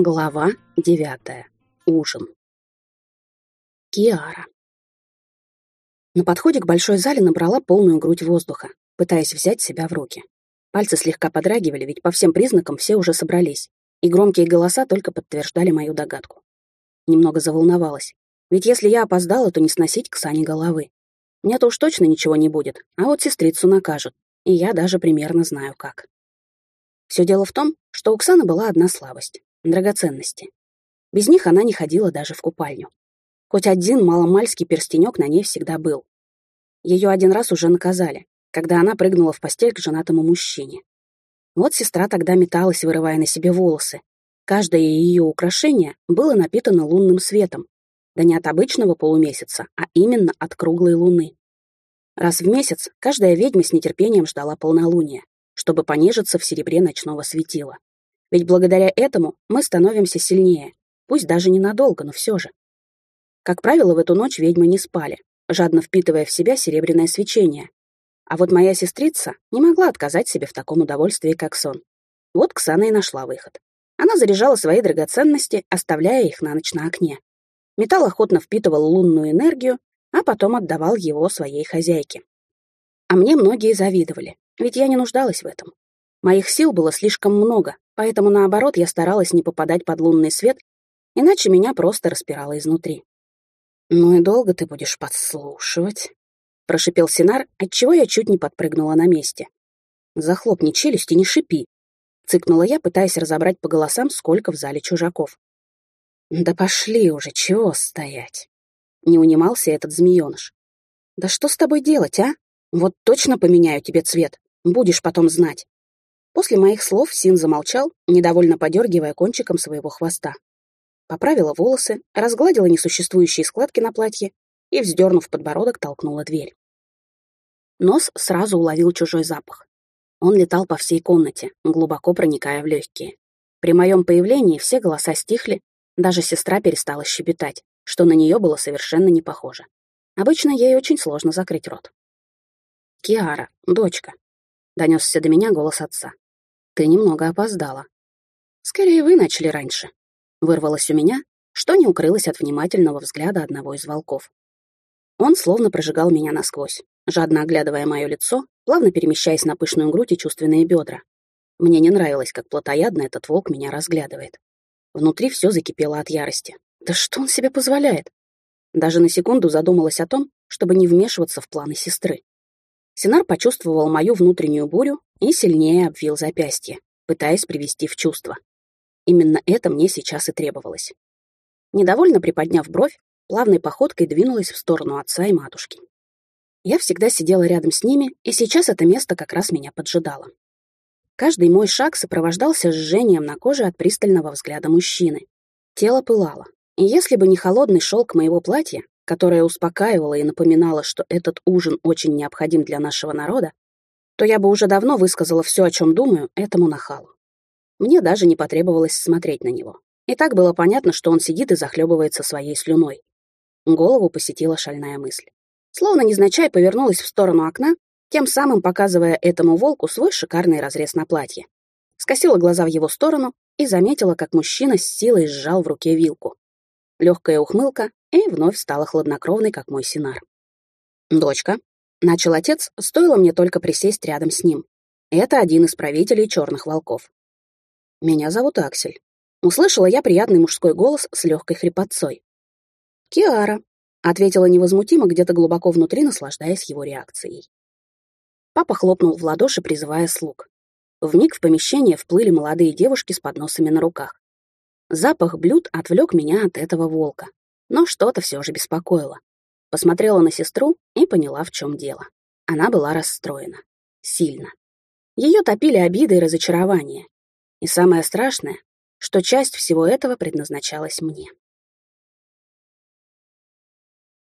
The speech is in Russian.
Глава девятая. Ужин. Киара. На подходе к большой зале набрала полную грудь воздуха, пытаясь взять себя в руки. Пальцы слегка подрагивали, ведь по всем признакам все уже собрались, и громкие голоса только подтверждали мою догадку. Немного заволновалась, ведь если я опоздала, то не сносить к Сане головы. Мне-то уж точно ничего не будет, а вот сестрицу накажут, и я даже примерно знаю как. Все дело в том, что у Ксаны была одна слабость драгоценности. Без них она не ходила даже в купальню. Хоть один маломальский перстенек на ней всегда был. Ее один раз уже наказали, когда она прыгнула в постель к женатому мужчине. Вот сестра тогда металась, вырывая на себе волосы. Каждое ее украшение было напитано лунным светом, да не от обычного полумесяца, а именно от круглой луны. Раз в месяц каждая ведьма с нетерпением ждала полнолуния, чтобы понежиться в серебре ночного светила. Ведь благодаря этому мы становимся сильнее, пусть даже ненадолго, но все же. Как правило, в эту ночь ведьмы не спали, жадно впитывая в себя серебряное свечение. А вот моя сестрица не могла отказать себе в таком удовольствии, как сон. Вот Ксана и нашла выход. Она заряжала свои драгоценности, оставляя их на ночь на окне. Металл охотно впитывал лунную энергию, а потом отдавал его своей хозяйке. А мне многие завидовали, ведь я не нуждалась в этом. Моих сил было слишком много, поэтому, наоборот, я старалась не попадать под лунный свет, иначе меня просто распирало изнутри. «Ну и долго ты будешь подслушивать?» — прошипел Синар, отчего я чуть не подпрыгнула на месте. «Захлопни челюсть и не шипи», — цыкнула я, пытаясь разобрать по голосам, сколько в зале чужаков. «Да пошли уже, чего стоять?» — не унимался этот змеёныш. «Да что с тобой делать, а? Вот точно поменяю тебе цвет, будешь потом знать». После моих слов Син замолчал, недовольно подергивая кончиком своего хвоста. Поправила волосы, разгладила несуществующие складки на платье и, вздернув подбородок, толкнула дверь. Нос сразу уловил чужой запах. Он летал по всей комнате, глубоко проникая в легкие. При моем появлении все голоса стихли, даже сестра перестала щебетать, что на нее было совершенно не похоже. Обычно ей очень сложно закрыть рот. «Киара, дочка», — донесся до меня голос отца. Ты немного опоздала. Скорее, вы начали раньше. Вырвалось у меня, что не укрылось от внимательного взгляда одного из волков. Он словно прожигал меня насквозь, жадно оглядывая мое лицо, плавно перемещаясь на пышную грудь и чувственные бедра. Мне не нравилось, как плотоядно этот волк меня разглядывает. Внутри все закипело от ярости. Да что он себе позволяет? Даже на секунду задумалась о том, чтобы не вмешиваться в планы сестры. Синар почувствовал мою внутреннюю бурю и сильнее обвил запястье, пытаясь привести в чувство. Именно это мне сейчас и требовалось. Недовольно приподняв бровь, плавной походкой двинулась в сторону отца и матушки. Я всегда сидела рядом с ними, и сейчас это место как раз меня поджидало. Каждый мой шаг сопровождался жжением на коже от пристального взгляда мужчины. Тело пылало, и если бы не холодный шелк моего платья, которая успокаивала и напоминала, что этот ужин очень необходим для нашего народа, то я бы уже давно высказала все, о чем думаю, этому нахалу. Мне даже не потребовалось смотреть на него. И так было понятно, что он сидит и захлебывается своей слюной. Голову посетила шальная мысль. Словно незначай повернулась в сторону окна, тем самым показывая этому волку свой шикарный разрез на платье. Скосила глаза в его сторону и заметила, как мужчина с силой сжал в руке вилку. Легкая ухмылка, и вновь стала хладнокровной, как мой синар. «Дочка», — начал отец, стоило мне только присесть рядом с ним. Это один из правителей черных волков. «Меня зовут Аксель». Услышала я приятный мужской голос с легкой хрипотцой. «Киара», — ответила невозмутимо где-то глубоко внутри, наслаждаясь его реакцией. Папа хлопнул в ладоши, призывая слуг. Вмиг в помещение вплыли молодые девушки с подносами на руках. Запах блюд отвлек меня от этого волка но что-то все же беспокоило. Посмотрела на сестру и поняла, в чем дело. Она была расстроена. Сильно. Ее топили обиды и разочарования. И самое страшное, что часть всего этого предназначалась мне.